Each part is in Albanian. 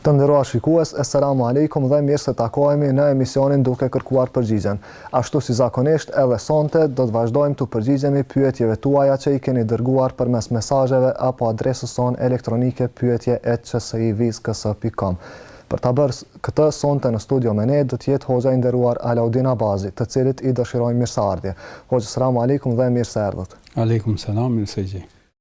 Të nderuar shikues, Esselamu Alejkum dhe mirë se takohemi në emisionin Duke Kërkuar Përgjigjen. Ashtu si zakonisht, edhe sonte do të vazhdojmë t'u përgjigjemi pyetjeve tuaja që i keni dërguar përmes mesazheve apo adresës sonë elektronike pyetje at qsivizks.com. Për ta bërë këtë, sonte në studio me ne do të jetë hoxha i nderuar Alaudin Abazi, të cilit i dëshirojmë mirëseardhje. Hoxhë, Selamu Alejkum dhe mirë se erdhët. Alejkum Selam, mirë se ju gjej.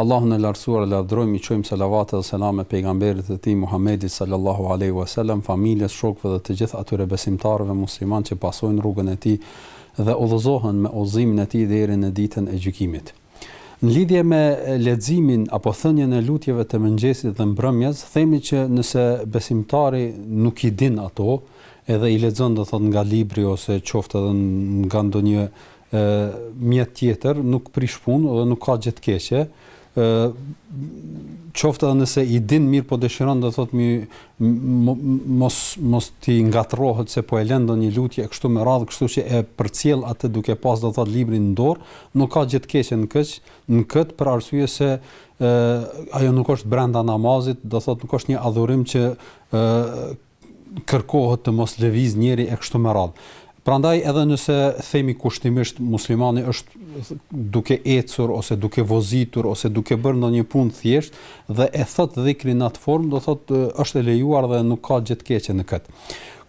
Allahun e Lartësuar e lavdërojmë, i çojmë salavate dhe selame Pejgamberit të Tij Muhammedit sallallahu alejhi ue selem, familjes, shokëve dhe të gjithë atyre besimtarëve muslimanë që pasojnë rrugën e tij dhe udhëzohen me udhëzimin e tij deri në Ditën e Gjykimit. Në lidhje me leximin apo thënien e lutjeve të mëngjesit dhe mbrëmjes, themi që nëse besimtari nuk i din ato, edhe i lexon do thotë nga libri ose qoftë edhe nga ndonjë e, mjet tjetër, nuk prish punë dhe nuk ka gjë të keqe. ë qoftë edhe nëse i din mirë po dëshiron do thotë mi mos mos t'i ngatrohet se po e lën ndonjë lutje kështu me radhë, kështu që e përcjell atë duke pas do thotë librin në dorë, nuk ka gjë të keqe në këtë, në këtë për arsye se ë ajo nuk është brenda namazit, do thotë nuk është një adhurim që ë kërkohet të mos lëvizë njeri e kështu me radhë. Prandaj edhe nëse themi kushtimisht muslimani është duke ecur ose duke vozitur ose duke bërë ndonjë punë thjesht dhe e thot dhikrin në atë formë, do thotë është e lejuar dhe nuk ka gjë të keqe në këtë.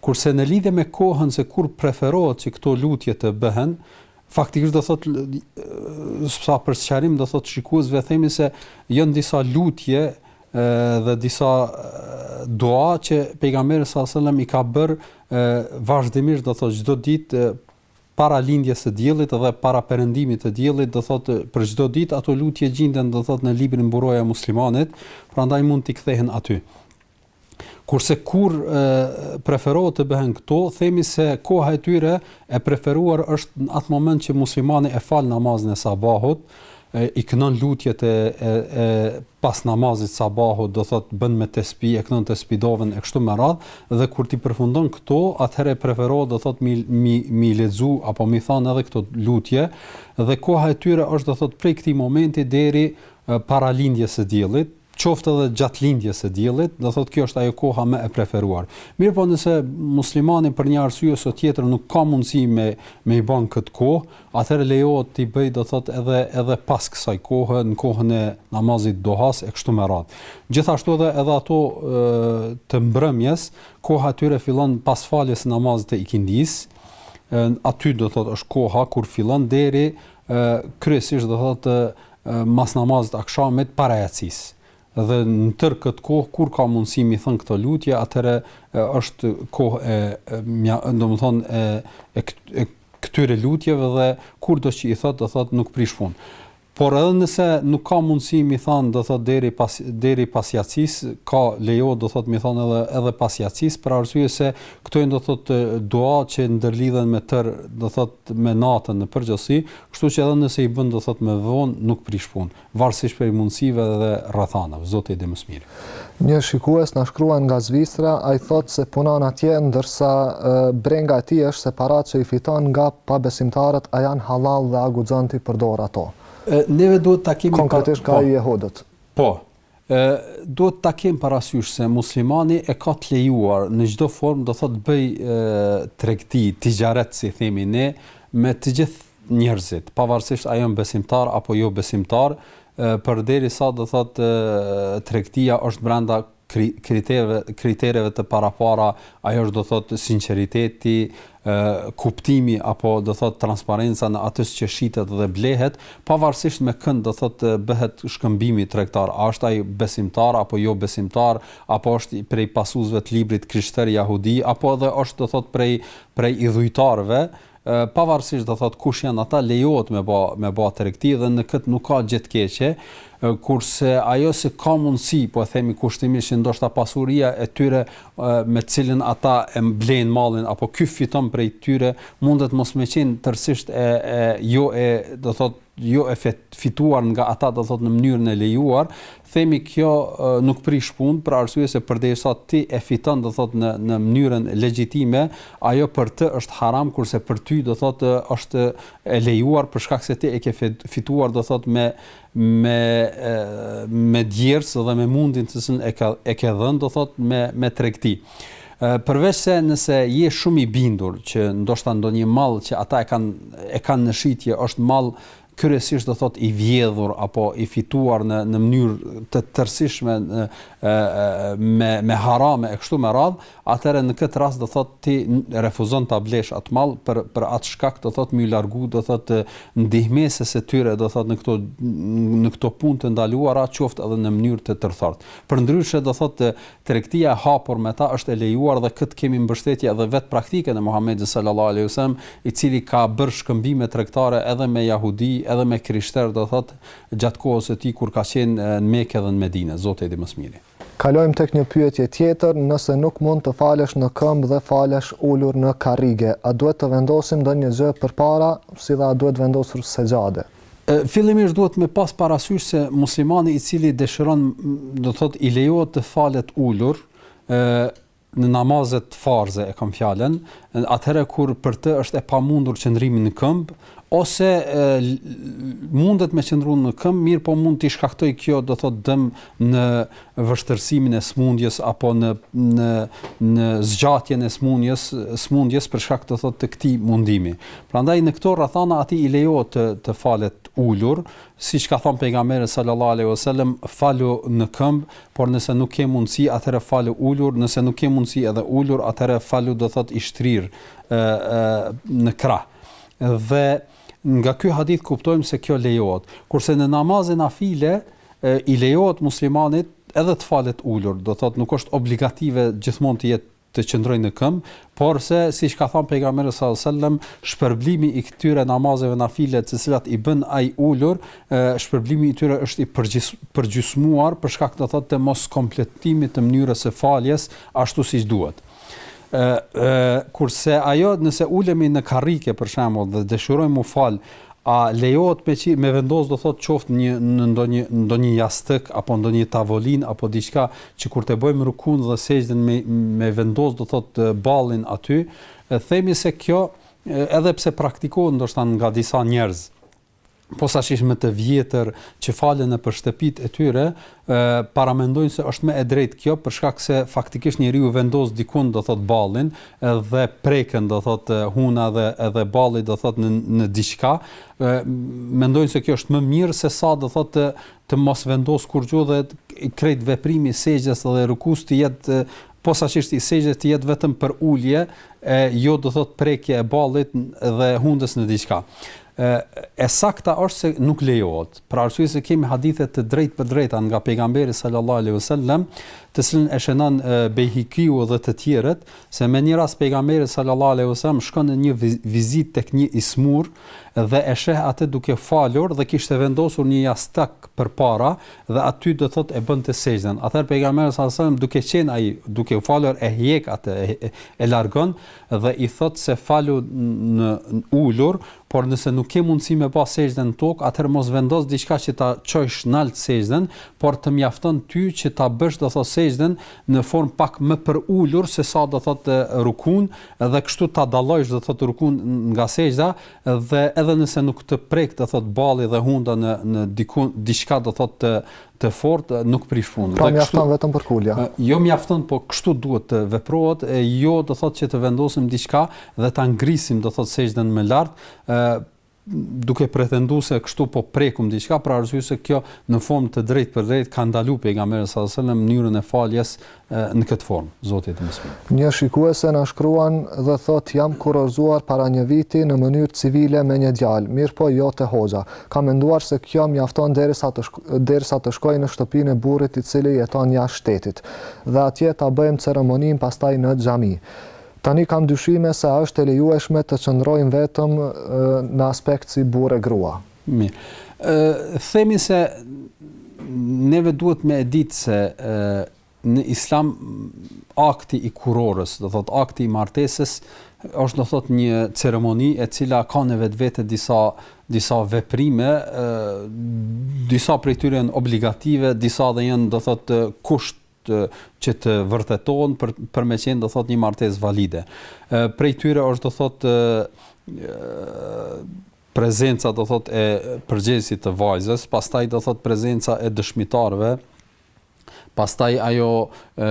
Kurse në lidhje me kohën se kur preferohet që këto lutje të bëhen, faktikisht do thot sa për sqarim do thot shikuesve themi se janë disa lutje dhe disa dua që pejgamberi sallallahu alajhi wasallam i ka bër vazhdimisht do thotë çdo ditë para lindjes së diellit dhe para perëndimit të diellit, do thotë për çdo ditë ato lutje gjinden do thotë në librin Mburoja e Muslimanit, prandaj mund t'i kthehen aty. Kurse kur e, preferohet të bëhen këto, themi se koha e tyre e preferuar është në atë moment që muslimani e fal namazin e sabahut, e, i knon lutjet e, e, e pas namazit sabahut do thotë bën me tespi e knon tespidoven e kështu me radhë dhe kur t'i përfundon këto atëherë preferohet do thotë mi mi mi lexu apo mi thanë edhe këto lutje dhe koha e tyre është do thotë prej këtij momenti deri para lindjes së diellit qoftë edhe gjatë lindjes së diellit, do thotë kjo është ajo koha më e preferuar. Mirpo nëse muslimani për një arsye ose tjetër nuk ka mundësi me me i bën këtë kohë, Atëherë lejohet t'i bëjë do thotë edhe edhe pas kësaj kohe në kohën e namazit duhas e kështu me radhë. Gjithashtu edhe edhe ato të mbrëmjes, koha e tyre fillon pas faljes së namazit të ikindisë, aty do thotë është koha kur fillon deri kryesisht do thotë mas namazit akshamit para jacisë. Dhe në tërë këtë kohë kur ka mundësi mi thënë këto lutje, atëherë është kohë e, e mja, domethënë e, e, e këtyre lutjeve dhe kurdo që i thotë do thotë nuk prish punë. Por edhe nëse nuk ka mundësi mi thon do thotë deri pas deri pas jacisë, ka lejo do thotë mi thon edhe edhe pas jacisë për arsye se këto janë do thotë dua që ndërlidhen me tër do thotë me natën në përgjithësi, kështu që edhe nëse i bën do thotë më vonë nuk prish punë. Varësisht prej mundësive dhe rrethanave. Zoti e di më së miri. Një shikues na shkruan nga Zvicra, ai thotë se punon atje ndërsa brenga e tij është se paratë që i fiton nga pabesimtarët a janë hallall dhe a guxon t'i përdorë ato. Neve duhet ta kemi parasysh. Konkretisht nga jehudët. Po. E, duhet ta kemi parasysh se muslimani e ka të lejuar në çdo formë, do thotë bëj tregti, tixharet si themi ne, me të gjithë njerëzit, pavarësisht a janë besimtar apo jo besimtar, përderisa do thotë tregtia është brenda kritereve kritereve të parapara, ajo është do thotë sinqeriteti, kuptimi apo do thotë transparenca në atë që shitet dhe blehet, pavarësisht me kënd do thotë bëhet shkëmbimi tregtar, a është ai besimtar apo jo besimtar, apo është prej pasuesve të librit krishter jahudi apo edhe është do thotë prej prej idhujtarëve, pavarësisht do thotë kush janë ata, lejohet me ba me ba tregti dhe në këtë nuk ka gjë të keqe, kurse ajo se ka mundësi, po e themi kushtimisht që ndoshta pasuria e tyre me të cilën ata e blejnë mallin apo ky fiton prej tyre, mundet mos me qenë tërësisht e, e jo e, do thotë, jo e fituar nga ata do thot në mënyrën e lejuar, themi kjo nuk prish punë për arsye se përderisa ti e fiton do thot në në mënyrën legjitime, ajo për të është haram kurse për ty do thot është e lejuar për shkak se ti e ke fituar do thot me me me djersë dhe me mundin të cilën e ka e ke dhënë do thot me me tregti. Përveç se nëse je shumë i bindur që ndoshta ndonjë mall që ata e kanë e kanë në shitje është mall kryesisht do thot i vjedhur apo i fituar në në mënyrë të tërësishme me me harame e kështu me radhë, atëherë në këtë rast do thotë ti refuzon ta blesh atë mall për për atë shkak do thotë me u largu do thotë ndihmesës së tyre do thotë në këto në këto punë të ndaluara qoftë edhe në mënyrë të tërthortë. Përndryshe do thotë tregtia e hapur me ta është e lejuar dhe këtë kemi mbështetje edhe vetë praktikën e Muhamedit sallallahu alaihi wasallam i cili ka bërë shkëmbime tregtare edhe me jahudi edhe me krishterë do thotë gjatë kohës së tij kur ka qenë në Mekë dhe në Medinë. Zoti i di më së miri. Kalojmë tek një pyetje tjetër, nëse nuk mund të falesh në këmbë dhe falesh ulur në karrige, a duhet të vendosim ndonjë gjë përpara, si dhe a duhet vendosur sexhade? Fillimisht duhet me pas parasysh se muslimani i cili dëshiron, do thotë i lejohet të falet ulur, në namazet farze e kam fjalën, atëherë kur për të është e pamundur qëndrimi në këmbë, ose mundet me qëndru në këmbë, mirëpo mund t'i shkaktojë kjo do thot dëm në vështirësimin e smundjes, apo në, në, në zgjatjen e smundjes, smundjes për shkak do thot të këtij mundimi. Prandaj në këto rrethana atij i lejohet të falet ulur, Siç ka thënë Pejgamberi sallallahu alejhi ve selem, Falu në këmbë, por nëse nuk ke mundësi, atëherë falu ulur, nëse nuk ke mundësi edhe ulur, atëherë falu do thotë i shtrirë ë ë në krah. Dhe nga ky hadith kuptojmë se kjo lejohet. Kurse në namazin nafile i lejohet muslimanit edhe të falet ulur, do thotë nuk është obligative gjithmonë të jetë të qëndrojë në këmbë, porse siç ka thënë Pejgamberi sallallahu alejhi ve sellem, shpërblimi i këtyre namazeve nafile të cilat i bën ai ulur, shpërblimi i tyre është i përgjysmuar për shkak do thotë të moskompletimit të mënyrës së faljes ashtu siç duhet. Kurse ajo nëse ulemi në karrike për shembull dhe dëshirojmë me u fal A lejohet me qi, me vendos do thotë qoftë një në ndonjë ndonjë jastëk apo ndonjë tavolinë apo diçka që kur të bëjmë rukun dhe sexhden me me vendos do thotë ballin aty themi se kjo edhe pse praktikohet ndoshta nga disa njerëz posaçërisht më të vjetër që falen nëpër shtëpitë e tyre paramendojnë se është më e drejtë kjo për shkak se faktikisht njeriu vendos dikund do thot ballin dhe preken do thot huna dhe edhe balli do thot në në diçka mendojnë se kjo është më mirë se sa do thot të, të mos vendos kurrgjo dhe krejt veprimi i sexhdes dhe rukus të jetë posaçërisht i sexhdes të jetë vetëm përulje e jo do thot prekje e ballit dhe hundës në diçka E sakta është se nuk lejohet, për arsye se kemi hadithe të drejtpërdrejta nga pejgamberi sallallahu alaihi wasallam, të cilën e shënon Bejhekiu dhe të tjerët, se me një rast pejgamberi sallallahu alaihi wasallam shkon në një vizitë tek një i smur dhe e sheh atë duke u falur dhe kishte vendosur një jastak përpara dhe aty do thotë e bënte sexhden. Atëherë pejgamberi sallallahu alaihi wasallam duke qenë ai duke u falur e hjek atë e, e, e largon dhe i thotë se falu në ulur, por nëse nuk ke mundësi me ba sexhden në tokë, atëherë mos vendos diçka që ta çojsh nalt sexhden, por të mjafton ty që ta bësh do thotë sexhden në formë pak më përulur se sa do thotë rukun dhe kështu ta dallojsh do thotë rukun nga sexhdja dhe edhe nëse nuk të prek do thotë balli dhe hunda në në diku diçka do thotë të fortë nuk prish punën. Pra mjafton vetëm përkulja. Jo mjafton, po kështu duhet të veprohet e jo do thotë që të vendosim diçka dhe ta ngrisim do thotë sexhden më lart, ë duke pretenduar se kështu po prekum diçka, për arsye se kjo në formë të drejtpërdrejtë ka ndaluar pejgamberi sallallahu alajhi wasallam mënyrën e faljes në këtë formë, Zoti e di më së miri. Një shikuese na shkruan dhe thotë jam kurorëzuar para një viti në mënyrë civile me një djalë, mirëpo jo te hoxha. Kam menduar se kjo mjafton derisa të derisa të shkoj në shtëpinë e burrit i cili jeton jashtë shtetit dhe atje ta bëjmë ceremoninë pastaj në xhami. Tani kam dyshime se a është e lejueshme të qëndrojmë vetëm në aspekt si burrë e grua. Mirë. Ë themi se neve duhet me e ditë se ë në islam akti i kurorës, do thot akti i martesës është do thot një ceremoni e cila ka në vetvete disa disa veprime, ë disa prej tyre janë obligative, disa edhe janë do thot kusht që të vërtetohen për për me qenë do thot një martesë valide. Ë prej tyre është do thot ë prezenca do thotë e përgjegjësit të vajzës, pastaj do thotë prezenca e dëshmitarëve, pastaj ajo e,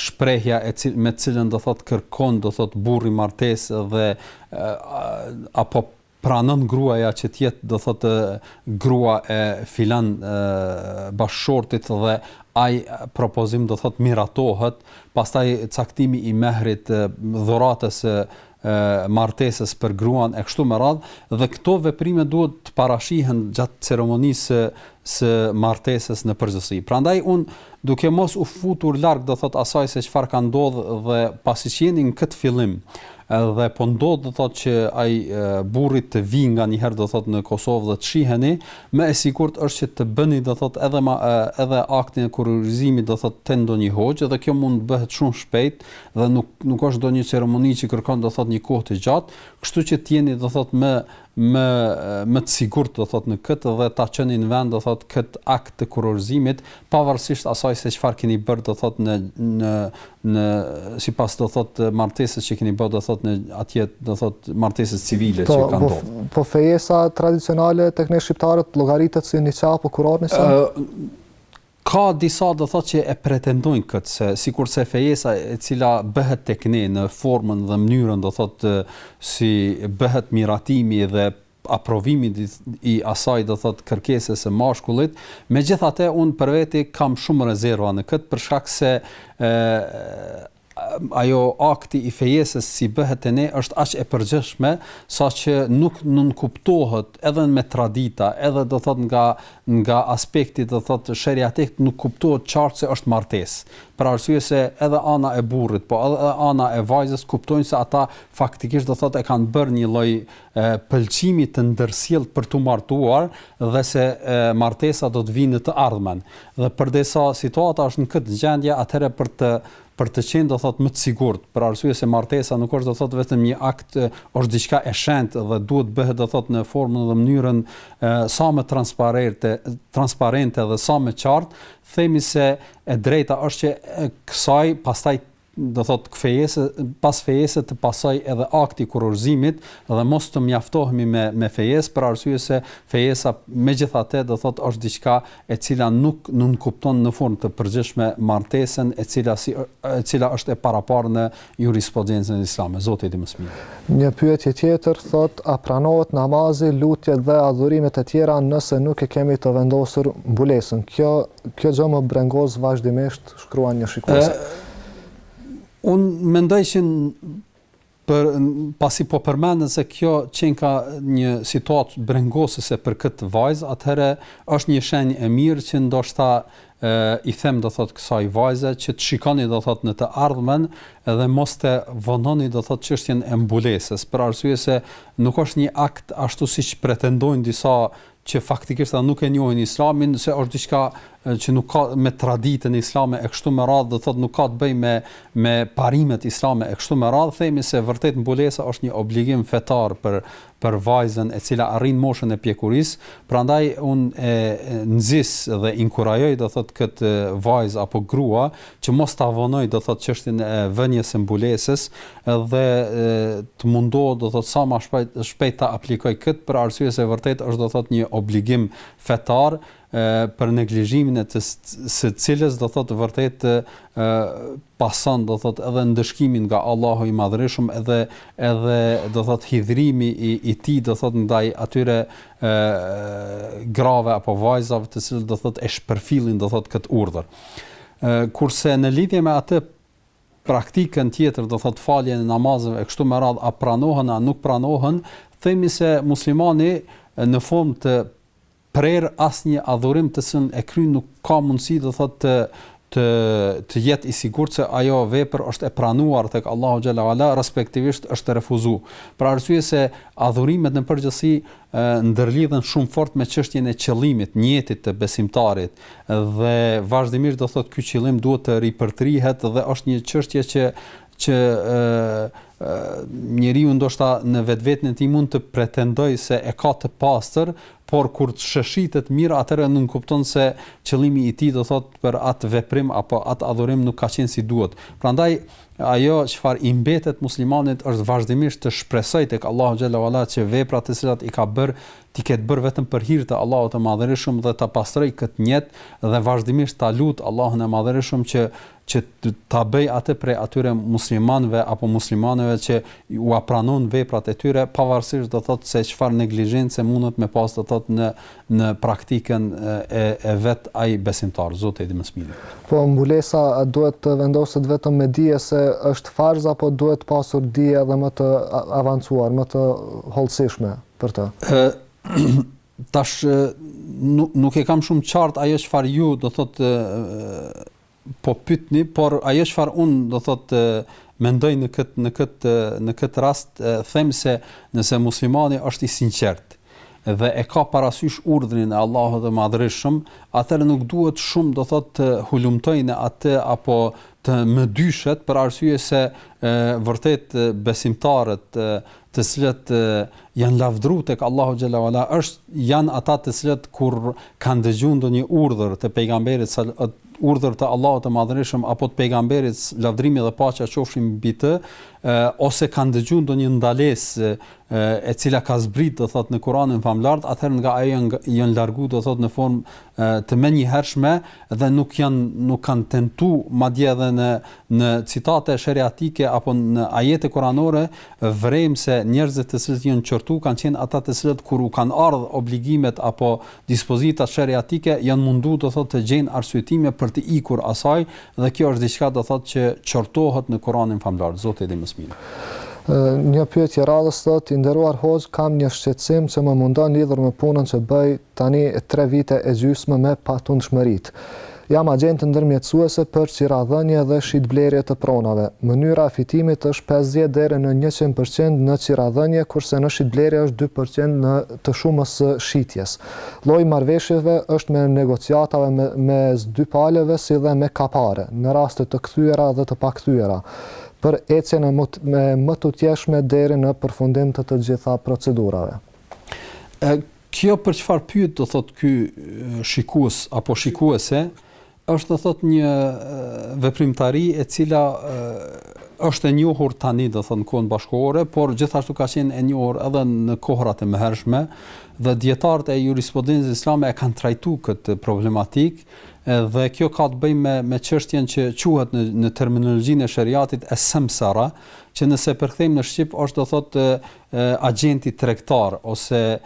shprehja e cil, me të cilën do thotë kërkon do thotë burri martesë dhe e, apo pranon gruaja që të jetë do thotë grua e filan bashkëshortit dhe ai propozim do thotë miratohet, pastaj caktimi i mehrit dhuratës martesës për gruan e kështu me radhë dhe këto veprime duhet të parashihen gjatë ceremonisë së martesës në përgjithësi. Prandaj un duke mos u futur larg do thot asaj se çfarë ka ndodh dhe pasi që jeni në këtë fillim dhe po ndodh do thot që ai burri të vi nganjëherë do thot në Kosovë dhe të shiheni, më e sigurt është që të bëni do thot edhe ma, edhe aktin e kurorizimit do thot te ndonjë hoxhë dhe kjo mund të bëhet shumë shpejt dhe nuk nuk është ndonjë ceremoni që kërkon do thot një kohë të gjatë, kështu që të jeni do thot më më më të sigurt do thot në këtë dhe ta çoni në vend do thot kët akt të kurorëzimit pavarësisht asaj se çfarë keni bërë do thot në në në sipas do thot martesës që keni bërë do thot në atje do thot martesës civile po, që kanë po, ndodhur. Po fejesa tradicionale tek ne shqiptarët llogaritet si një çap kurorë nëse Ka disa do thotë që e pretendojnë këtë se sikurse fejesa e cila bëhet tek ne në formën dhe mënyrën do thotë si bëhet miratimi dhe aprovimi i asaj do thotë kërkesës së mashkullit, megjithatë unë për veti kam shumë rezerva në këtë për shkak se Ajo akti i fejesës si bëhet te ne është aq e përgjithshme sa që nuk nënkuptohet edhe me tradita edhe do thotë nga nga aspekti do thotë sheriatik nuk kuptohet qartë se është martesë për arsye se edhe ana e burrit po edhe ana e vajzës kuptojnë se ata faktikisht do thotë e kanë bërë një lloj pëlqimi të ndërsjellt për t'u martuar dhe se martesa do të vijë në të ardhmen. Dhe përderisa situata është në këtë gjendje, atëherë për të për të qenë do thotë më të sigurt, për arsye se martesa nuk është do thotë vetëm një akt, është diçka e shenjtë dhe duhet bëhet do thotë në formën dhe mënyrën e, sa më transparente, transparente dhe sa më qartë, themi se e drejta është që kësaj pastaj do thotë fejese pas fejese të pasojë edhe akti i kurorëzimit dhe mos të mjaftohemi me me fejesë për arsye se fejesa megjithatë do thotë është diçka e cila nuk nënkupton në formë të përgjithshme martesën e cila si e cila është e paraparë në jurisprudencën islame zoti di më së miri një pyetje tjetër thotë a pranohet namazi lutjet dhe adhurimet e tjera nëse nuk e kemi të vendosur mbulesën kjo Kjo gjë më brengos vazhdimisht, shkruan një shikuese. Unë mendoj që për pasi po përmendet se kjo qenka një situatë brengosëse për këtë vajzë, atëherë është një shenjë e mirë që ndoshta e, i them do thot kësaj vajze që të shikoni do thot në të ardhmen dhe mos të vononi do thot çështjen e mbulesës, për arsye se nuk është një akt ashtu siç pretendojnë disa që faktikisht ata nuk e njohin Islamin, se është diçka që nuk ka me traditën islame e kështu me radhë, do thotë nuk ka të bëjë me me parimet islame e kështu me radhë, themi se vërtet mbulesa është një obligim fetar për për vajzën e cila arrin moshën e pjekurisë, prandaj un e nxis dhe inkurajoj do thotë këtë vajzë apo grua që mos ta vonojë do thotë çështjen e vënies së mbulesës dhe të mundohet do thotë sa më shpejt shpejt ta aplikojë këtë për arsye se vërtet është do thotë një obligim fetar për neglizhimin e të së cilës do thotë vërtet pason do thotë edhe ndëshkimi nga Allahu i madhërishëm edhe edhe do thotë hidhrimi i i tij do thotë ndaj atyre ë grave apo vajzave të cilët do thotë e shpërfillin do thotë këtë urdhër Kurse në lidhje me atë praktikën tjetër, do thotë faljen e namazeve e kështu me radhë, a pranohen a nuk pranohen, themi se muslimani në formë të prerë asnjë adhurim të cilën e kryen nuk ka mundësi do thotë të të të jetë i sigurt se ajo vepër është e pranuar tek Allahu xhel-le ue ala respektivisht është refuzuar. Për arsye se adhurimet në përgjithësi ndërlidhen shumë fort me çështjen e qëllimit, nijetit të besimtarit dhe vazhdimisht do thotë ky qëllim duhet të ripërtrihet dhe është një çështje që që ë njeriu ndoshta në vetveten e tij mund të pretendojë se e ka të pastër, por kur të shoshitet mirë atëherë mund kupton se qëllimi i tij do thotë për atë veprim apo atë adhurim nuk ka qenë si duhet. Prandaj E ajo çfarë i mbetet muslimanit është vazhdimisht të shpresojë tek Allahu xhel-le ue ala që veprat të cilat i ka bërë t'i ketë bërë vetëm për hir të Allahut të Madhërishëm dhe ta pastrojë këtë nijet dhe vazhdimisht ta lutë Allahun e Madhërishëm që që ta bëjë atë prej atyre muslimanëve apo muslimaneve që ua pranon veprat e tyre pavarësisht do thotë se çfarë neglizhence mundet me pas do thotë në në praktikën e e vet ai besimtar, Zoti e di më së miri. Po mbulesa duhet të vendoset vetëm me dije se është farz apo duhet pasur dije edhe më të avancuar, më të hollësishme për të? Ë tash nuk nuk e kam shumë qartë ajo çfarë ju do thotë po pytni, por ajo çfarë unë do thotë mendoj në këtë në këtë në këtë rast them se nëse muslimani është i sinqertë dhe e ka parasysh urdhrin e Allahut të Madhërishëm, atëherë nuk duhet shumë do thotë të hulumtojë në atë apo të mëdyshet për arsye se e, vërtet besimtarët e, të cilët e, janë lavdëru tek Allahu xhel-le ue ala është janë ata të cilët kur kanë dëgjuar ndonjë urdhër të pejgamberit urdhër të Allahut të Madhërishëm apo të pejgamberit lavdrimi dhe paqja qofshin mbi të, e, ose kanë dëgjuar ndonjë ndalesë e cila ka zbrit do thot në Kur'anin famlart, atëherë nga ajo janë janë largu do thot në formë të menjëhershme dhe nuk janë nuk kanë tentu madje edhe në në citate sheriatike apo në ajete kuranore vrejmë se njerëzit të cilët janë qortu kanë qenë ata të cilët kur u kanë ardh obligimet apo Dispozitat sheriatike janë mundu do thotë të gjejnë arsyetime për të ikur asaj dhe kjo është diçka do thotë që qortohet në Kuranin famëlartë. Zoti e di më së miri. Një pyetje e radhës thotë, i nderuar hoxhë kam një shqetësim që më mundon lidhur me punën që bëj tani tre vite e gjysmë me patundshmëritë. Jam agjente ndërmjetësuese për qiradhënie dhe shitblerje të pronave. Mënyra e fitimit është pesëdhjetë deri në njëqind për qind në qiradhënie, kurse në shitblerje është dy për qind të shumës së shitjes. Lloji i marrëveshjeve është me negociata mes dy palëve si dhe me kapare, në raste të kthyera dhe të pakthyera, për ecjen e mëtutjeshme deri në përfundim të të gjitha procedurave. Kjo për çfarë pyet do thotë ky shikues apo shikuese është do thotë një veprimtari e cila është e njohur tani do thotë në kohën bashkëkohore, por gjithashtu ka qenë e njohur edhe në kohërat e mëhershme dhe dijetarët e jurisprudencës islame e kanë trajtuar këtë problematikë dhe kjo ka të bëjë me me çështjen që quhet në në terminologjinë e sheriatit es-semsera, që nëse e përkthejmë në shqip është do thotë agjenti tregtar ose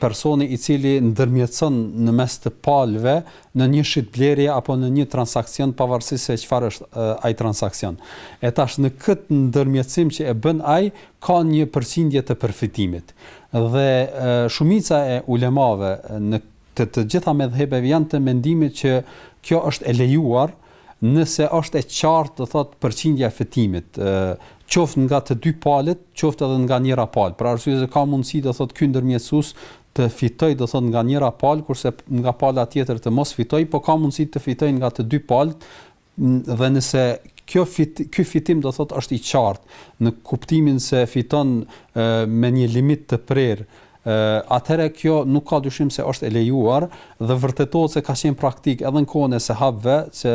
personi i cili ndërmjetëson në mes të palëve në një shitblerje apo në një transaksion pavarësisht se çfarë është ai transaksion. E tash në këtë ndërmjetësim që e bën ai ka një përqindje të përfitimit. Dhe shumica e ulemave në të të gjitha medhhebeve janë të mendimit që kjo është e lejuar, Nëse është e qartë, do thotë përqindja e fitimit, qoftë nga të dy palët, qoftë edhe nga njëra palë, për arsye se ka mundësi, do thotë, ky ndërmjetësues të fitojë, do thotë, nga njëra palë, kurse nga pala tjetër të mos fitojë, po ka mundësi të fitojë nga të dy palët, dhe nëse kjo fit, ky fitim do thotë është i qartë, në kuptimin se fiton me një limit të prerë, atëherë kjo nuk ka dyshim se është e lejuar dhe vërtetohet se ka qenë praktikë edhe në kohën e sehabëve, se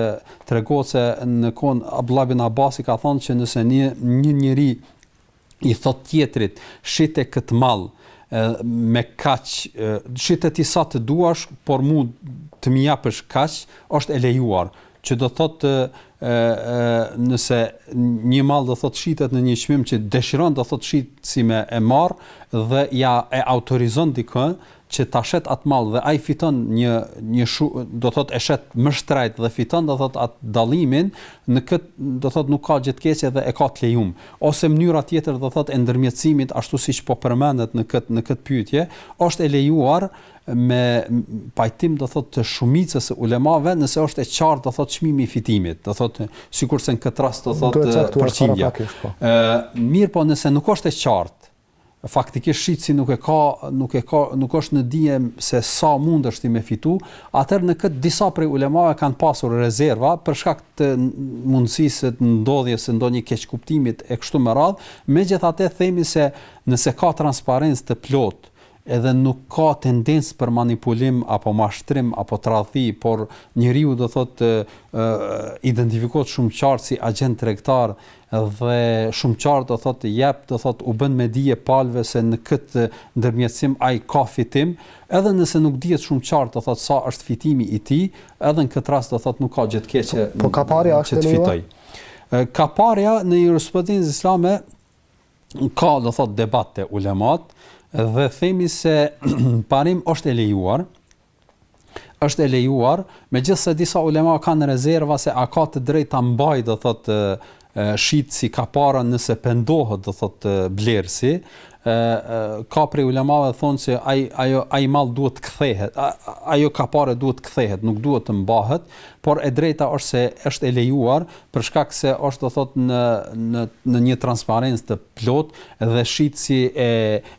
tregohet se në kohën Abdullah ibn Abbasi ka thënë që nëse një një njeri i thotë tjetrit, shite këtë mall me kaq, shite ti sa të duash, por mua të më japësh kaq, është e lejuar. që do thotë nëse një mall do thotë shitet në një çmim që dëshiron do thotë shitësi me e marr dhe ia e autorizon dikë që ta shet atë mall dhe ai fiton një një shu, do thotë e shet më shtrejt dhe fiton do thotë atë dallimin në kët do thotë nuk ka gjë të keqe dhe e ka të lejum ose mënyra tjetër do thotë e ndërmjetësimit ashtu siç po përmendet në kët në kët pyetje është e lejuar me pajtim do thotë të shumicës së ulemave, nëse është e qartë do thotë çmimi i fitimit, do thotë sikurse në këtë rast do thotë përqindja. Ë po. mirëpo nëse nuk është e qartë, faktikisht shitësi nuk e ka nuk e ka nuk është në dije se sa mundesh ti me fitu, atëherë në këtë disa prej ulemave kanë pasur rezerva për shkak të mundësisë të ndodhjes së ndonjë keqkuptimit e kështu me radhë, megjithatë themi se nëse ka transparencë të plotë edhe nuk ka tendencë për manipulim apo mashtrim apo tradhti, por njeriu do thotë identifikohet shumë qartë si agjent tregtar dhe shumë qartë do thotë jep do thotë u bën me dije palëve se në këtë ndërmjetësim ai ka fitim, edhe nëse nuk dihet shumë qartë do thotë sa është fitimi i tij, edhe në këtë rast do thotë nuk ka gjë të keqe. Po, po kaparja është e lejuar? Kaparja në jurisprudencën islame ka do thot debat te ulemat dhe themi se parim është e lejuar është e lejuar megjithëse disa ulema kanë rezerva se a ka të drejtë ta mbajë do thot shitsi kaparen nëse pendohet do thot blersi ë ka prej ulemave thonë se ai ajo ai mall duhet të kthehet ajo kapare duhet të kthehet nuk duhet të mbahet por e drejta është se është e lejuar për shkak se është do thot në në në një transparencë të plot dhe shitësi e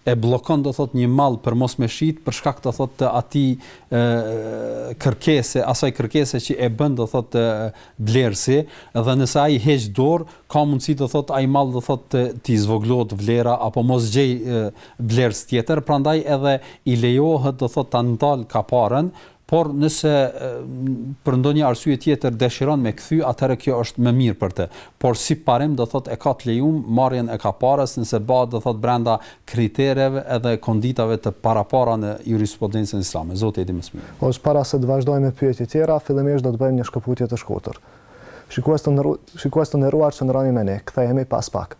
e bllokon do thot një mall për mos me shit për shkak do thot të atij ë kërkese asaj kërkese që e bën do thot blerësi dhe nëse ai heq dorë ka mundësi do thot ai mall do thot t'i zvogëlohet vlera apo mos gjej blerës tjetër prandaj edhe i lejohet do thot ta ndal kaparen Por nëse për ndonjë arsye tjetër deshiron me kthy atëherë kjo është më mirë për të. Por si parim do thotë e ka të lejum marrjen e kapares nëse bahet do thotë brenda kritereve edhe konditave të parapara në jurisprudencën islame. Zoti e di më së miri. Hoxhë para se të vazhdojmë me pyetjet tjera, fillimisht do të bëjmë një shkëputje të shkurtër. Shikues të nderuar qëndroni me ne, kthehemi pas pak.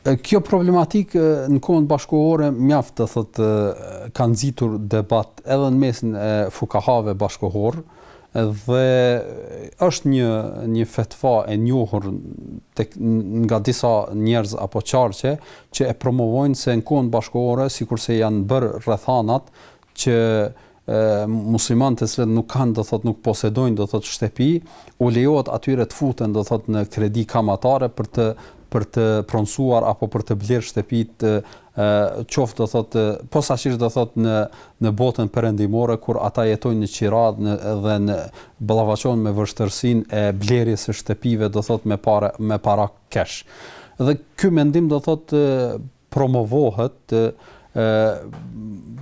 Kjo problematikë në kohën bashkëkohore mjaft do thotë ka nxitur debat edhe në mesin e fukahave bashkëkohorë dhe është një një fetva e njohur tek nga disa njerëz apo qarqe që e promovojnë se në kohën bashkëkohore sikurse janë bërë rrethanat që muslimanët të cilët nuk kanë do thot nuk posedojnë do thot shtëpi, u lejohet atyre të futen do thot në kredi kamatare për të për të pronësuar apo për të blerë shtëpi të qoftë do thotë posaçërisht do thotë në në botën perëndimore kur ata jetojnë në qira dhe dhe në ballafaqim me vështirësinë e blerjes së shtëpive do thotë me para me para cash. Dhe ky mendim do thotë promovohet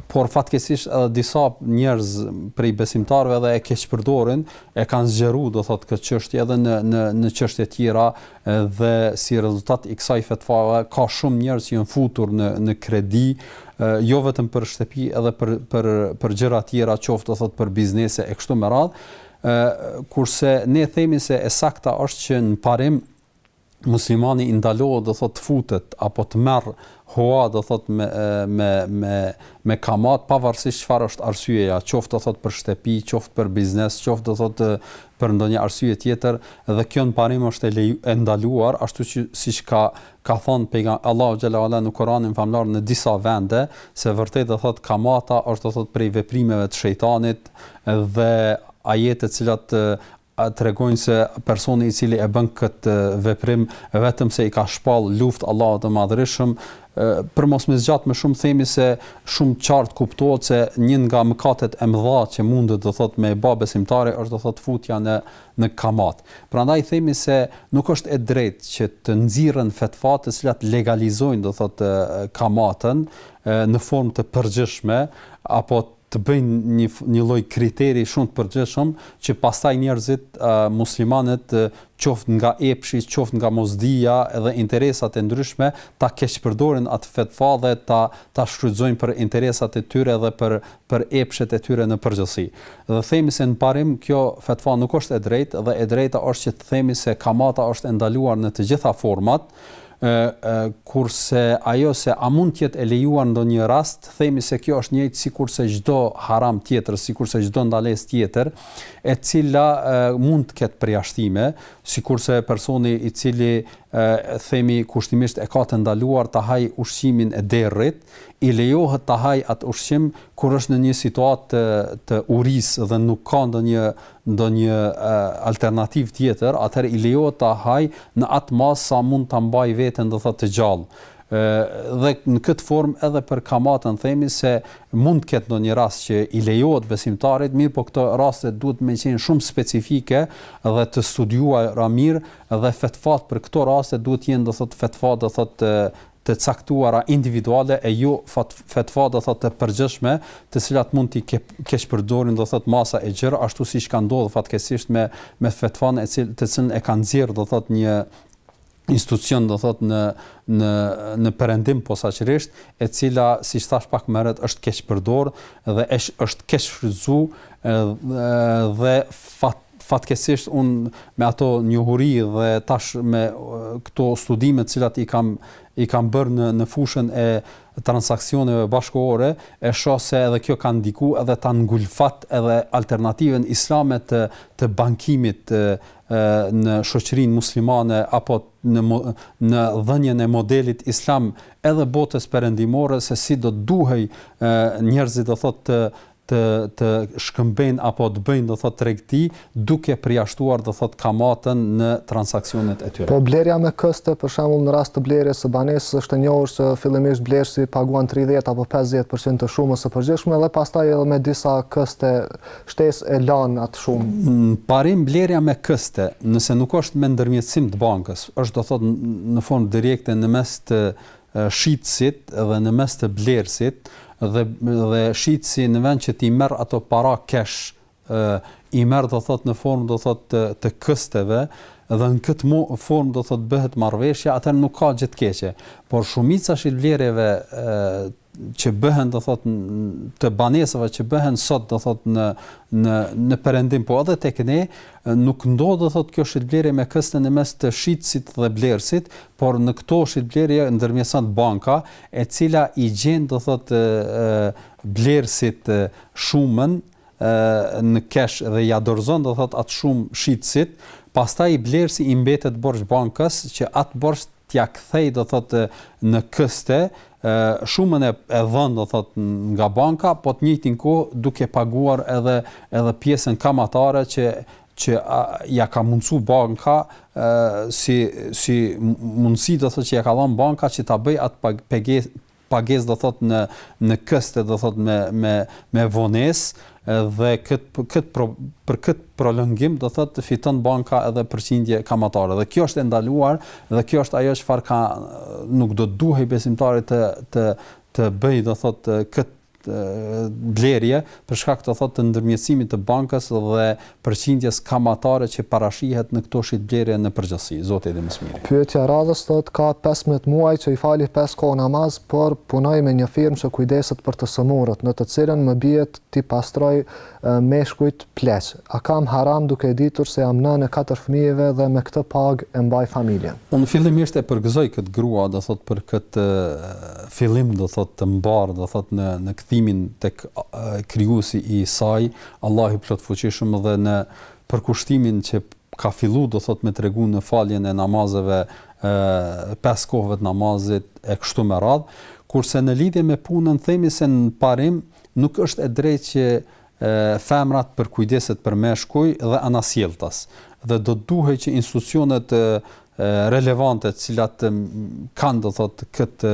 por fatkeqësisht edhe disa njerëz prej besimtarëve edhe e keqpërdorin, e kanë zgjeru do thotë këtë çështje edhe në në në çështje tjera dhe si rezultat i kësaj fetfave ka shumë njerëz që janë futur në në kredi jo vetëm për shtëpi edhe për për për gjëra tjera qoftë do thotë për biznese e kështu me radhë kurse ne themi se e sakta është që në parim muslimanit i ndalohet do thot të futet apo të merr hua do thot me me me me kamat pavarësisht çfarë është arsyeja, qoftë do thot për shtëpi, qoftë për biznes, qoftë do thot për ndonjë arsye tjetër dhe kjo në parim është e, leju, e ndaluar ashtu që siç ka ka thënë pejga Allahu xhel-le ala në Kur'anin famëlartë në disa vende se vërtet do thot kamata është do thot prej veprimeve të shejtanit dhe ajetet të cilat tregojnë se personi i cili e bën këtë veprim vetëm se i ka shpall luftë Allahut të Madhërishëm, për mos me zgjat më shumë themi se shumë qartë kuptohet se një nga mëkatet e mëdha që mundet do thot me ba besimtari është do thot futja në në kamat. Prandaj themi se nuk është e drejtë që të nxirren fetva të cilat legalizojnë do thot kamatën në formë të përgjithshme apo të bëjnë një një lloj kriteri shumë të përgjithshëm që pastaj njerëzit muslimanët qoftë nga epshi, qoftë nga mosdija edhe interesat e ndryshme ta keqpërdorin atë fetva dhe ta ta shfrytëzojnë për interesat e tyre dhe për për epshet e tyre në përgjithësi. Dhe themi se në parim kjo fetva nuk është e drejtë dhe e drejta është që të themi se kamata është e ndaluar në të gjitha format, Ë, ë, kurse ajo se a mund të jetë e lejuar në ndonjë rast, themi se kjo është njëjtë sikurse çdo haram tjetër, sikurse çdo ndalesë tjetër, e cila ë, mund të ketë përjashtime, sikurse personi i cili ë, themi kushtimisht e ka të ndaluar ta hajë ushqimin e derrit, i lejohet ta hajë atë ushqim kur është në një situatë të të urisë dhe nuk ka ndonjë ndonjë alternativë tjetër, atëherë i lejohet ta hajë në atë masë sa mund ta mbajë veten, do të thotë të gjallë. Dhe në këtë formë edhe për kamatën themi se mund të ketë ndonjë rast që i lejohet besimtarit, mirëpo këto raste duhet me qenë shumë specifike dhe të studiuara mirë dhe fetfat për këto raste duhet të jenë do thotë fetfat do thotë të caktuara individuale e jo fetva do thotë të përgjithshme të cilat mund t'i keqpërdorin do thotë masa e gjerë ashtu siç ka ndodhur fatkeqësisht me me fetvan e cil të cilën e ka nxjerrë do thotë një institucion do thotë në në në perëndim posaçërisht e cila siç thash pak më herët është keqpërdor dhe është keqshfrytëzu dhe fat Fatkeqësisht unë me ato njohuri dhe tash me këto studime të cilat i kam i kam bërë në në fushën e transaksioneve bashkëkohore e shoh se edhe kjo ka ndiku edhe ta ngulfat edhe alternativën islame të të bankimit të, në shoqërinë muslimane apo në në dhënien e modelit islam edhe botës perëndimore se si do të duhej njerëzit do thotë të të të shkëmbejnë apo të bëjnë do thotë tregti duke përjashtuar do thotë kamatën në transaksionet e tyre. Po blerja me këste për shembull në rast të blerjes së banesës është e njohur se fillimisht blerësi paguan tridhjetë apo pesëdhjetë për qind të shumës së përgjithshme dhe pastaj edhe me disa këste shtesë e lan atë shumë. Në parim blerja me këste nëse nuk është me ndërmjetësim të bankës është do thotë në formë direkte në mes të shitësit dhe në mes të blerësit dhe dhe shitësi në vend që t'i merr ato para kesh ë i merr do thot në formë do thot të, të kësteve dhe në këtë mu, formë do thot bëhet marrëveshja atëherë nuk ka gjë të keqe por shumica shitblerjeve që bëhen do thot të banesave që bëhen sot do thot në në në perëndim po edhe tek ne Nuk ndodh do thotë kjo shitblerje me këste në mes të shitësit dhe blerësit, por në këto shitblerje ndërmjetëson banka, e cila i gjen do thotë blerësit shumën në kesh dhe ia dorëzon do thotë atë shumë shitësit, pastaj blerësi i mbetet borxh bankës që atë borxh t'ia kthejë do thotë në këste shumën e e dhënë do thot nga banka po të njëjtin kohë duke paguar edhe edhe pjesën kamatare që që a, ja ka mundsu banka e, si si mundësi do thot që ja ka dhënë banka që ta bëjë atë pagesë pagesë do thot në në këste do thot me me me vonesë Edhe këtë këtë pro për këtë prolongim do thotë fiton banka edhe përqindje kamatare dhe kjo është e ndaluar dhe kjo është ajo çfarë ka nuk do të duhej besimtari të të të bëjë do thotë këtë blerje për shkak do thotë të ndërmjetësimit të bankës dhe përqindjes kamatare që parashihet në këto shitblerje në përgjithësi. Zoti e di më së miri. Pyetja e radhës thotë ka pesëmbëdhjetë muaj që i fali pesë kohë namaz, por punoj me një firmë që kujdeset për të sëmurët, në të cilën më bie t'i pastroj meshkujt pleq. A kam haram duke e ditur se jam nënë e katër fëmijëve dhe me këtë pagë e mbaj familjen? Unë fillimisht e përgëzoj këtë grua, do thotë për këtë fillim, do thotë të mbarë, do thotë në në kthimin tek Krijuesi i saj, Allahu i Plotfuqishëm dhe në përkushtimin që ka fillu do thot me tregu në faljen e namazeve e pesë kohëve të namazit e kështu me radh, kurse në lidhje me punën themi se në parim nuk është e drejtë që femra të përkujdeset për meshkuj dhe anasjelltas dhe do të duhej që institucionet relevante të cilat kanë do thot këtë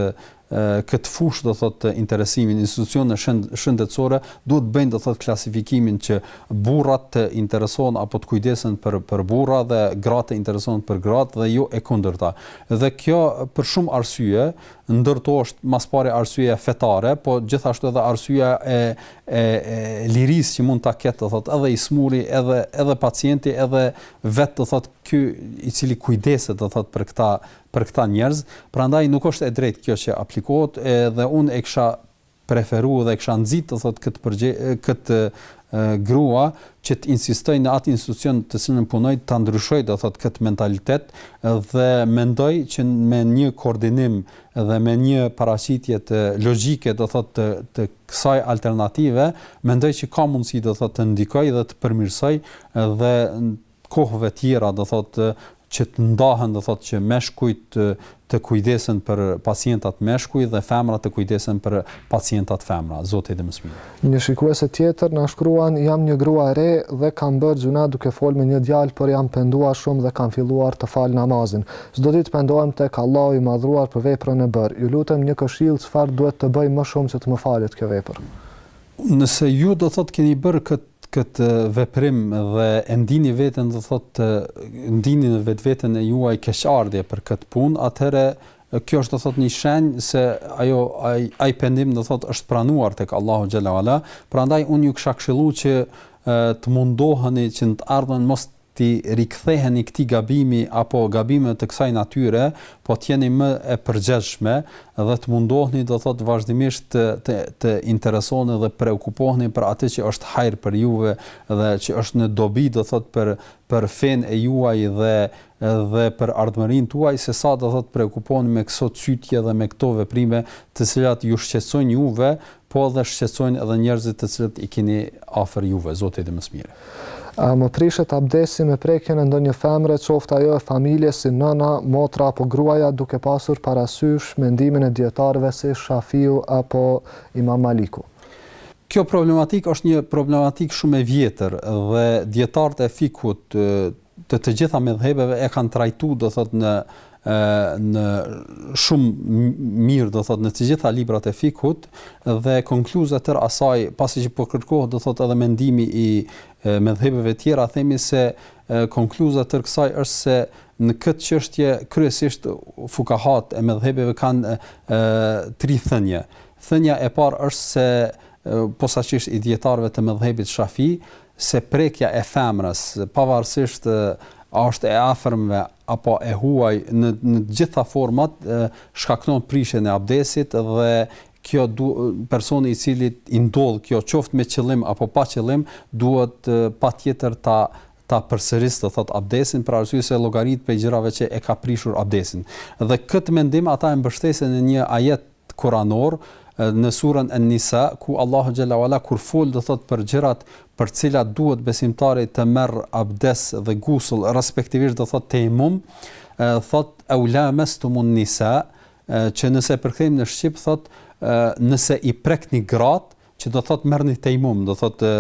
këtë fushë do thotë të interesimit institucione shëndetësore duhet të bëjnë do thotë klasifikimin që burrat të interesohn apo të kujdesen për për burra dhe gratë të interesohn për gratë dhe jo e kundërta. Dhe kjo për shumë arsye, ndër to është më së pari arsyeja fetare, po gjithashtu edhe arsyeja e e, e lirisë që mund ta ketë do thotë edhe i smuri, edhe edhe pacienti, edhe vetë do thotë ky i cili kujdeset do thotë për këta për këta njerëz, prandaj nuk është e drejtë kjo që aplikohet edhe unë e kisha preferu dhe e kisha nxitë do thotë këtë përgje, këtë grua që të insistoj në atë institucion të cilën punoj ta ndryshoj do thotë këtë mentalitet dhe mendoj që me një koordinim dhe me një paraqitje logjike do thotë të, të kësaj alternative mendoj që ka mundësi do thotë të ndikoj dhe të përmirësoj dhe kohëve tjera do thot që të ndahen do thot që meshkujt të kujdesen për pacientat meshkuj dhe femrat të kujdesen për pacientat femra zoti di më së miri. Një shikuese tjetër na shkruan jam një grua e re dhe kam bërë gjynah duke fol me një djalë por jam penduar shumë dhe kam filluar të fal namazin çdo ditë pendohem tek Allahu i madhëruar për veprën e bërë ju lutem një këshillë çfarë duhet të bëj më shumë që të më falet kjo vepër. Nëse ju do thotë keni bërë këtë këtë veprim dhe e ndini veten do thotë ndini në vetveten e juaj keqardhje për këtë punë, atëherë kjo është do thotë një shenjë se ajo ai ai pendim do thotë është pranuar tek Allahu xhele ue ala, prandaj unë ju kisha këshillu që të mundoheni që në të ardhmen mos t'i riktheheni këtij gabimi apo gabimeve të kësaj natyre, po të jeni më e përgjegjshme dhe të mundohni, do thotë, vazhdimisht të të të interesohni dhe preokupohni për atë që është hajër për juve dhe që është në dobi, do thotë, për për fenë e juaj dhe dhe për ardhmërinë tuaj, se sa, do thotë, të preokupoheni me këso cytje dhe me këto veprime të cilat ju shqetësojnë juve Po edhe shqetësojnë edhe njerëzit të cilët i keni afër juve, Zoti e di më së miri. A më prishet abdesti me prekjen e ndonjë femre qoftë ajo e familjes si nëna, motra apo gruaja duke pasur parasysh mendimin e dijetarëve si Shafiu apo Imam Maliku? Kjo problematikë është një problematikë shumë e vjetër dhe dijetarët e fikhut të të gjitha medhhebeve e kanë trajtu do thotë në në shumë mirë do thotë në të gjitha librat e fikut dhe konkluza e tërë asaj pasi që po kërkohet do thotë edhe mendimi i medhhebeve tjera themi se konkluza e tërë kësaj është se në këtë çështje kryesisht fukahat e medhhebeve kanë tri thënie. Thënia e parë është se posaçërisht i dijetarëve të medhhebit Shafi, se prekja e femrës, pavarësisht a është e afërme apo e huaj, në në të gjitha format shkakton prishjen e abdesit dhe kjo du personi i cili i ndodh kjo qoftë me qëllim apo pa qëllim duhet patjetër ta ta përsërisë do thotë abdesin për arsye se llogaritet prej gjërave që e ka prishur abdesin. Dhe këtë mendim ata e mbështesin në një ajet kuranor në surën En-Nisa, ku Allahu xhel-le ue ala kur fol do thotë për gjërat për të cilat duhet besimtari të merr abdes dhe gusull, respektivisht do thotë tejemum, thotë au lamastumun nisa, që nëse e përkthejmë në shqip thotë nëse i prekni gratë, që do thot merrni tejemum, do thot e,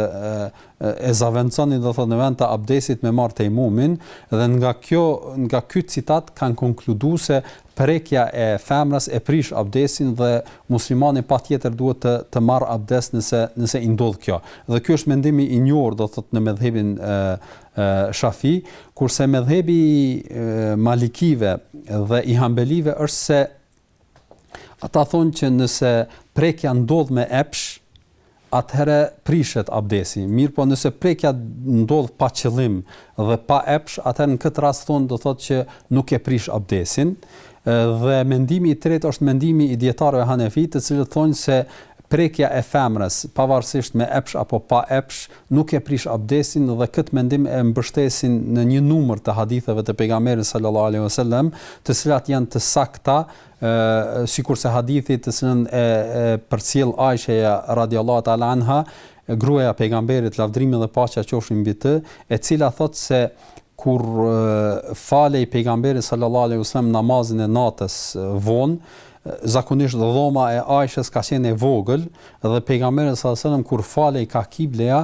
e zëvendësoni do thot në vend të abdesit me marr tejemumin dhe nga kjo nga ky citat kanë konkludu se prekja e femrës e prish abdesin dhe muslimani patjetër duhet të të marrë abdes nëse nëse i ndodh kjo. Dhe ky është mendimi i njohur do thot në medhhebin e Shafi, kurse medhhebi i Malikive dhe i Hambelive është se Ata thonë që nëse prekja ndodh me epsh, atëherë prishet abdesi. Mirëpo nëse prekja ndodh pa qëllim dhe pa epsh, atëherë në këtë rast thonë do thotë që nuk e prish abdesin. Dhe mendimi i tretë është mendimi i dijetarëve hanefi, të cilët thonë se prekja e femrës, pavarësisht me epsh apo pa epsh, nuk e prish abdesin dhe këtë mendim e mbështesin në një numër të haditheve të Pejgamberit sallallahu alejhi ve sellem, të cilat janë të sakta, sikurse hadithi të cilin e përcjell Aishja radiallahu ta'ala anha, gruaja e Pejgamberit lavdrimi dhe paqja qofshin mbi të, e cila thotë se kur falej Pejgamberi sallallahu alejhi ve sellem namazin e natës vonë, Zakonisht dhoma e Aishës ka qenë e vogël dhe Pejgamberi sallallahu alajhi wasallam kur falej ka kibleja,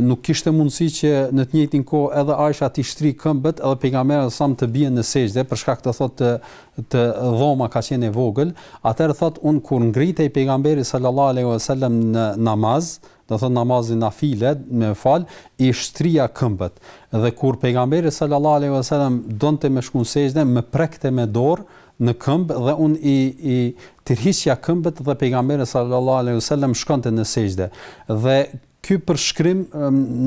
nuk kishte mundësi që në të njëjtën kohë edhe Aisha t'i shtrijë këmbët edhe Pejgamberi sallallahu alajhi wasallam të bie në sexhde për shkak do thotë të, të dhoma ka qenë e vogël, atëherë thotë unë kur ngritej Pejgamberi sallallahu alajhi wasallam në namaz, do thotë namazin nafile me fal i shtrija këmbët dhe kur pejgamberi sallallahu alejhi ve selam donte me shku në sexhde më prekte me dorë në këmbë dhe unë i i tërhiqja këmbët dhe pejgamberi sallallahu alejhi ve selam shkonte në sexhde dhe ky përshkrim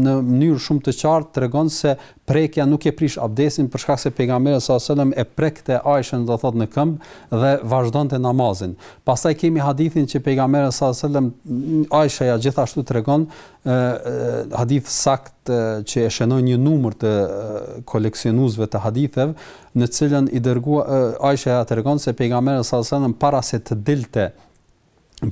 në mënyrë shumë të qartë tregon se prekja nuk e prish abdesin për shkak se pejgamberi sallallahu alejhi dhe sellem e prekte Aishën do thotë në këmbë dhe vazhdonte namazin. Pastaj kemi hadithin që pejgamberi sallallahu alejhi dhe sellem Aishaja gjithashtu tregon ë hadith i saktë që e shënojnë një numër të koleksionuesve të haditheve në të cilën i dërgua Aishaja tregon se pejgamberi sallallahu alejhi dhe sellem para se të dilte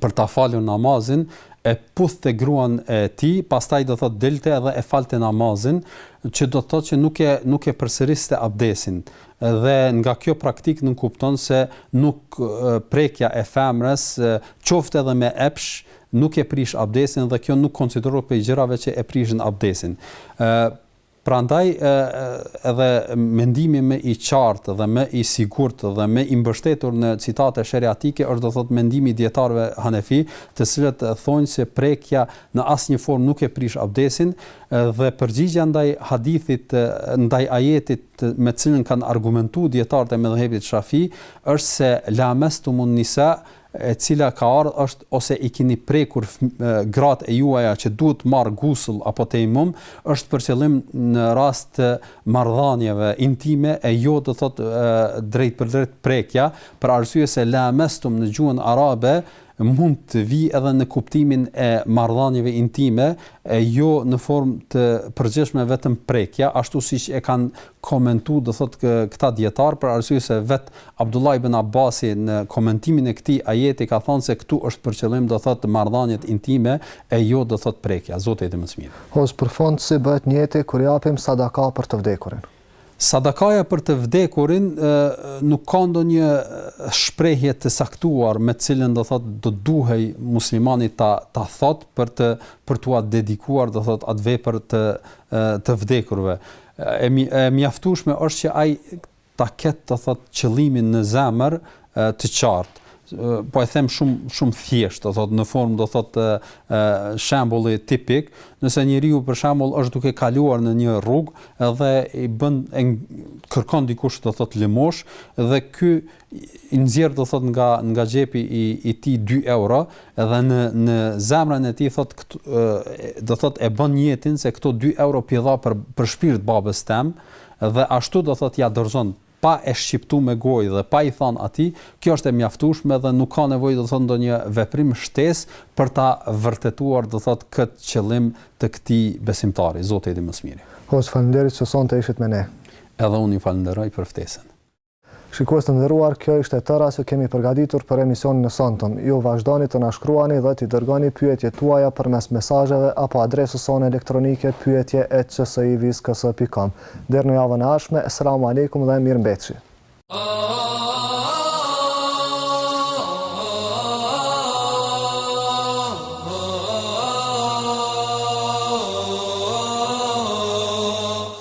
për ta falur namazin, e puthte gruan e tij, pastaj do thotë dilte dhe e falte namazin, që do thotë që nuk e nuk e përsëriste abdesin. Dhe nga kjo praktikë nënkupton se nuk prekja e femrës, qoftë edhe me epsh, nuk e prish abdesin dhe kjo nuk konsiderohet prej gjërave që e prishin abdesin. Ë Prandaj edhe mendimi më i qartë dhe më i sigurt dhe më i mbështetur në citate sheriatike është do të thotë mendimi i dijetarëve hanefi, të cilët thonë se prekja në asnjë formë nuk e prish abdesin dhe përgjigja ndaj hadithit ndaj ajetit me të cilin kanë argumentuar dijetarët e medhhebit shafi është se lamestumun nisa e cila ka ardhë është ose i keni prekur gratë e juaja që duhet të marrë gusul apo tejemum, është për qëllim në rast të marrëdhënieve intime e jo do të thotë drejtpërdrejt prekja, për arsye se lamestum në gjuhën arabe mund të vijë edhe në kuptimin e marrëdhënieve intime e jo në formë të përgjithshme vetëm prekja, ashtu siç e kanë komentuar do të thotë këta dijetarë për arsye se vetë Abdullah ibn Abbasi në komentimin e këtij ajeti ka thënë se këtu është për qëllim do thotë marrëdhëniet intime e jo do thotë prekja. Zoti e di më së miri. Hoxhë për fund si bëhet nijeti kur japim sadaka për të vdekurin? Sadakaja për të vdekurin nuk ka ndonjë shprehje të caktuar me të cilën do thotë do duhej muslimani ta ta thotë për të për t'ua dedikuar do thotë atë vepër të të vdekurve. E, e mjaftueshme është që ai ta ketë do thotë qëllimin në zemër të qartë po e them shumë shumë thjesht do thotë në formë do thotë shembulli tipik nëse njeriu për shembull është duke kaluar në një rrugë dhe i bën e kërkon dikush do thotë lëmosh dhe ky i nxjerr do thotë nga nga xhepi i i tij 2 euro dhe në në zemrën e tij thotë do thotë e bën nijetin se këto 2 euro p'i dha për për shpirt babës tem dhe ashtu do thotë ia dorëzon pa e shqiptu me gojë dhe pa i thanë atij, kjo është e mjaftueshme dhe nuk ka nevojë do thotë ndonjë veprim shtesë për ta vërtetuar do thotë këtë qëllim të këtij besimtari. Zoti e di më së miri. Hoxhë faleminderit që sonte ishit me ne. Edhe unë ju falënderoj për ftesën. Shikues të nderuar, kjo ishte e tëra që kemi përgatitur për emisionin e sontëm. Ju vazhdoni të na shkruani dhe t'i dërgoni pyetjet tuaja përmes mesazheve apo adresës sonë elektronike pyetje et csivisks pikë kom. Deri në javën e ardhshme, Eselamu Alejkum dhe Mirëmbetshi!